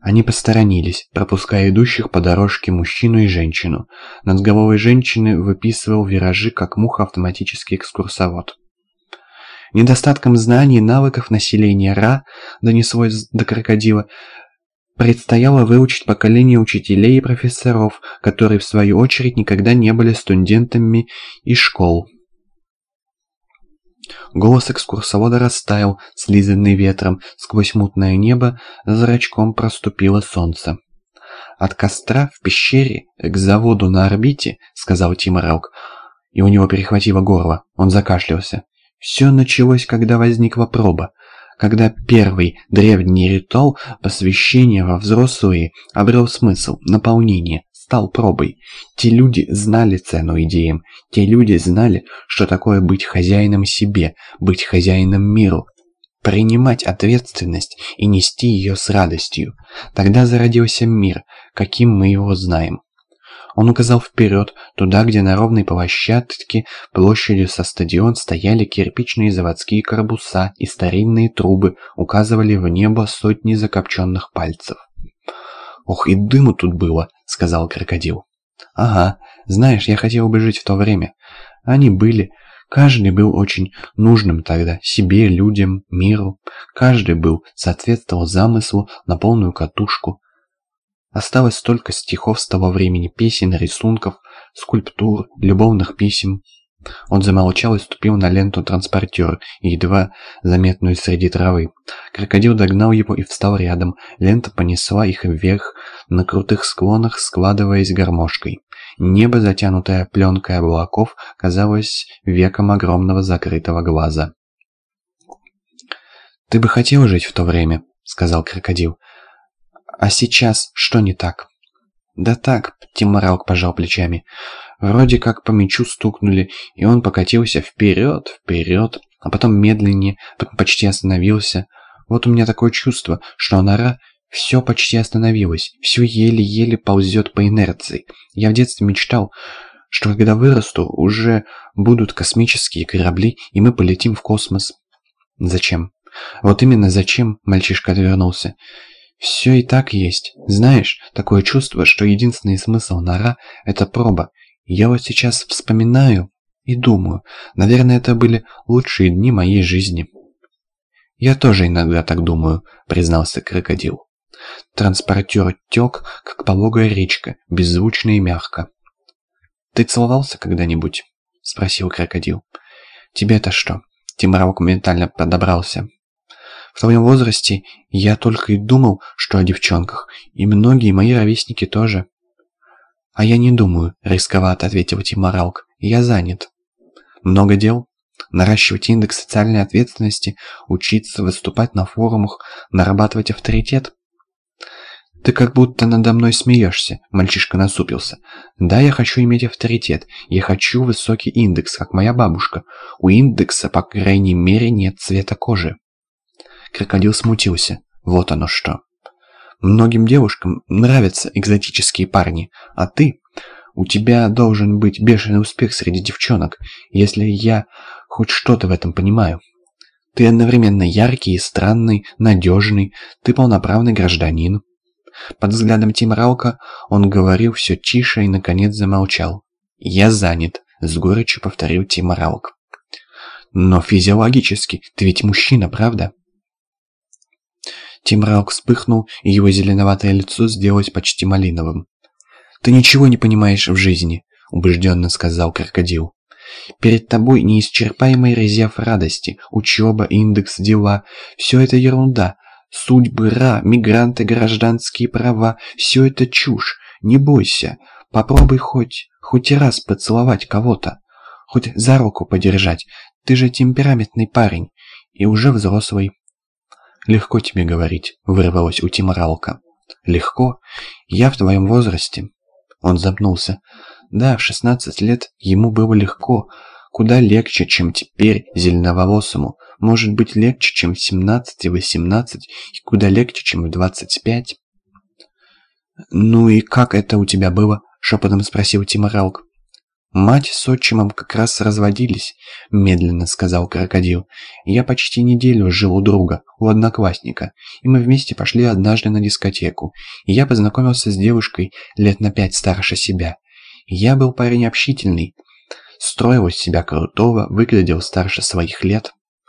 Они посторонились, пропуская идущих по дорожке мужчину и женщину. Над головой женщины выписывал виражи, как муха автоматический экскурсовод. Недостатком знаний и навыков населения Ра, донеслось до крокодила, предстояло выучить поколение учителей и профессоров, которые в свою очередь никогда не были студентами из школ. Голос экскурсовода растаял, слизанный ветром, сквозь мутное небо зрачком проступило солнце. «От костра в пещере к заводу на орбите», — сказал Тиморалк, и у него перехватило горло, он закашлялся. «Все началось, когда возникла проба, когда первый древний ритуал посвящения во взрослые обрел смысл, наполнение, стал пробой. Те люди знали цену идеям, те люди знали, что такое быть хозяином себе, быть хозяином миру, принимать ответственность и нести ее с радостью. Тогда зародился мир, каким мы его знаем. Он указал вперед, туда, где на ровной площадке площадью со стадион стояли кирпичные заводские корпуса и старинные трубы, указывали в небо сотни закопченных пальцев. «Ох, и дыму тут было», — сказал крокодил. «Ага, знаешь, я хотел бы жить в то время. Они были. Каждый был очень нужным тогда, себе, людям, миру. Каждый был, соответствовал замыслу на полную катушку. Осталось столько стихов с того времени, песен, рисунков, скульптур, любовных писем. Он замолчал и ступил на ленту транспортер, едва заметную среди травы. Крокодил догнал его и встал рядом. Лента понесла их вверх, на крутых склонах складываясь гармошкой. Небо, затянутое пленкой облаков, казалось веком огромного закрытого глаза. «Ты бы хотел жить в то время», — сказал крокодил. «А сейчас что не так?» «Да так», — Тиморалк пожал плечами. Вроде как по мячу стукнули, и он покатился вперед, вперед, а потом медленнее, потом почти остановился. Вот у меня такое чувство, что нора все почти остановилось, все еле-еле ползет по инерции. Я в детстве мечтал, что когда вырасту, уже будут космические корабли, и мы полетим в космос. Зачем? Вот именно зачем мальчишка отвернулся. Все и так есть. Знаешь, такое чувство, что единственный смысл нора – это проба, я вот сейчас вспоминаю и думаю, наверное, это были лучшие дни моей жизни. Я тоже иногда так думаю, признался крокодил. Транспортер тек, как пологая речка, беззвучно и мягко. «Ты целовался когда-нибудь?» — спросил крокодил. «Тебе-то что?» Тимарок моментально подобрался. «В твоем возрасте я только и думал, что о девчонках, и многие мои ровесники тоже. «А я не думаю», — рисковато ответил Тиморалк. «Я занят». «Много дел?» «Наращивать индекс социальной ответственности, учиться, выступать на форумах, нарабатывать авторитет?» «Ты как будто надо мной смеешься», — мальчишка насупился. «Да, я хочу иметь авторитет. Я хочу высокий индекс, как моя бабушка. У индекса, по крайней мере, нет цвета кожи». Крокодил смутился. Вот оно что. Многим девушкам нравятся экзотические парни, а ты... У тебя должен быть бешеный успех среди девчонок, если я хоть что-то в этом понимаю. Ты одновременно яркий и странный, надежный, ты полноправный гражданин. Под взглядом Тима Раука он говорил все тише и, наконец, замолчал. «Я занят», — с горечью повторил Тима Раук. «Но физиологически ты ведь мужчина, правда?» Тимраук вспыхнул, и его зеленоватое лицо сделалось почти малиновым. «Ты ничего не понимаешь в жизни», — убежденно сказал крокодил. «Перед тобой неисчерпаемый резерв радости, учеба, индекс, дела. Все это ерунда. Судьбы, ра, мигранты, гражданские права — все это чушь. Не бойся. Попробуй хоть, хоть раз поцеловать кого-то. Хоть за руку подержать. Ты же темпераментный парень. И уже взрослый. «Легко тебе говорить», — вырвалось у Тиморалка. «Легко? Я в твоем возрасте». Он запнулся. Да, в шестнадцать лет ему было легко, куда легче, чем теперь зеленоволосому. Может быть, легче, чем в семнадцать и восемнадцать, и куда легче, чем в двадцать пять. «Ну и как это у тебя было?» — шепотом спросил Тиморалк. «Мать с отчимом как раз разводились», — медленно сказал крокодил. «Я почти неделю жил у друга, у одноклассника, и мы вместе пошли однажды на дискотеку, и я познакомился с девушкой лет на пять старше себя. Я был парень общительный, строил из себя крутого, выглядел старше своих лет».